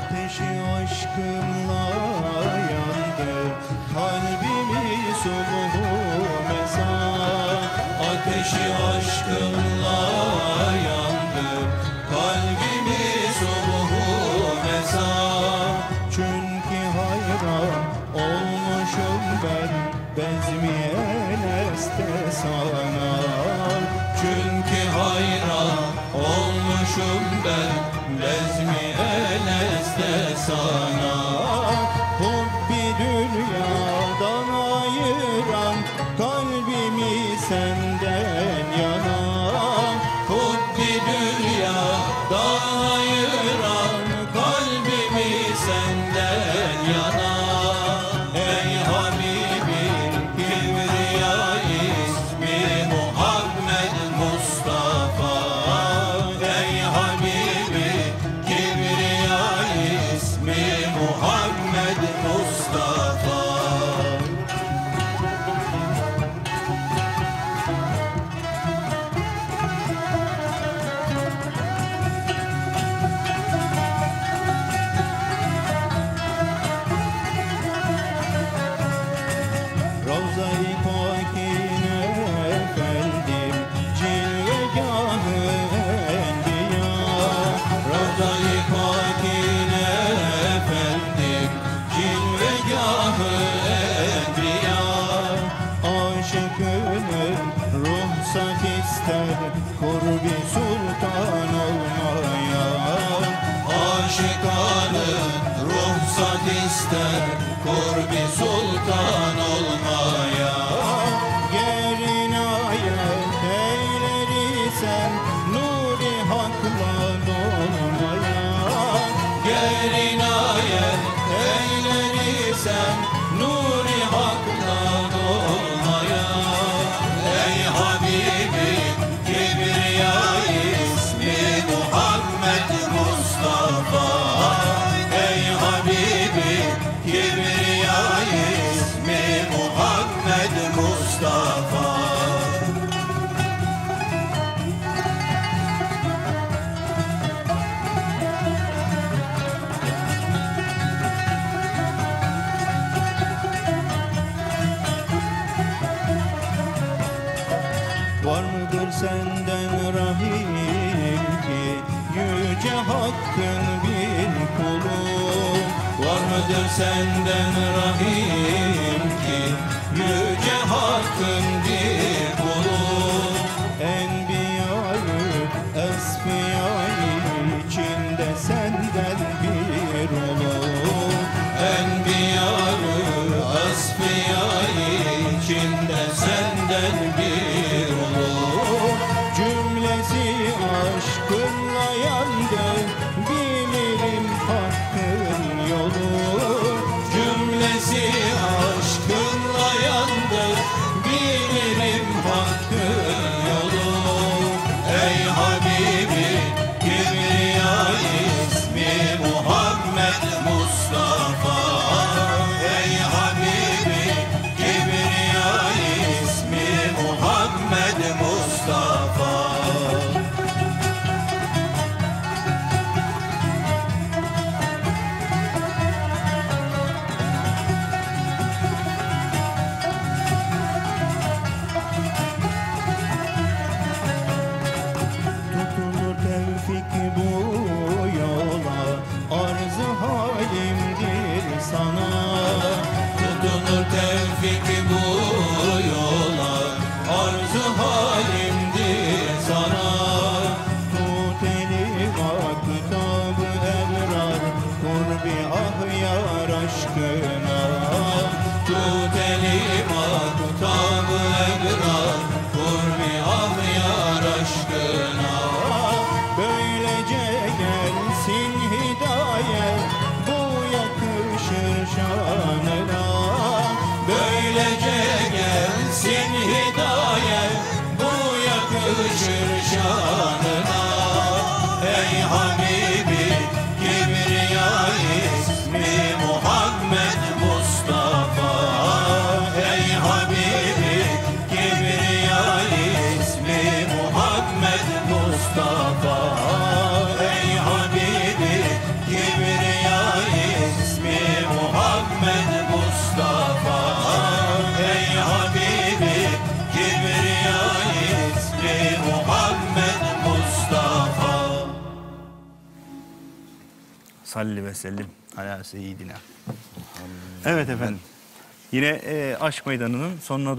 ateşi aşkınla yandı Kalbimi soluğu mezar. Ateşi aşkınla yandı Kalbimi soluğu mezar. Çünkü hayran olmuşum ben Bezmiye neste sana. Çünkü hayran olmuşum ben. Lezmi eleste sana ister Korbi sultan olmaya. Gel inayet eyleri sen Nuri hakla dolmaya. Gel inayet eyleri sen Nuri hakla dolmaya. senden rahimci Yüce Hakk'ın bir kulu. Var mıdır senden rahimci Yüce Hakk'ın perişanına Ey Habib salli ve sellim ala seyyidina. Evet efendim. Yine e, aşk meydanının sonuna doğru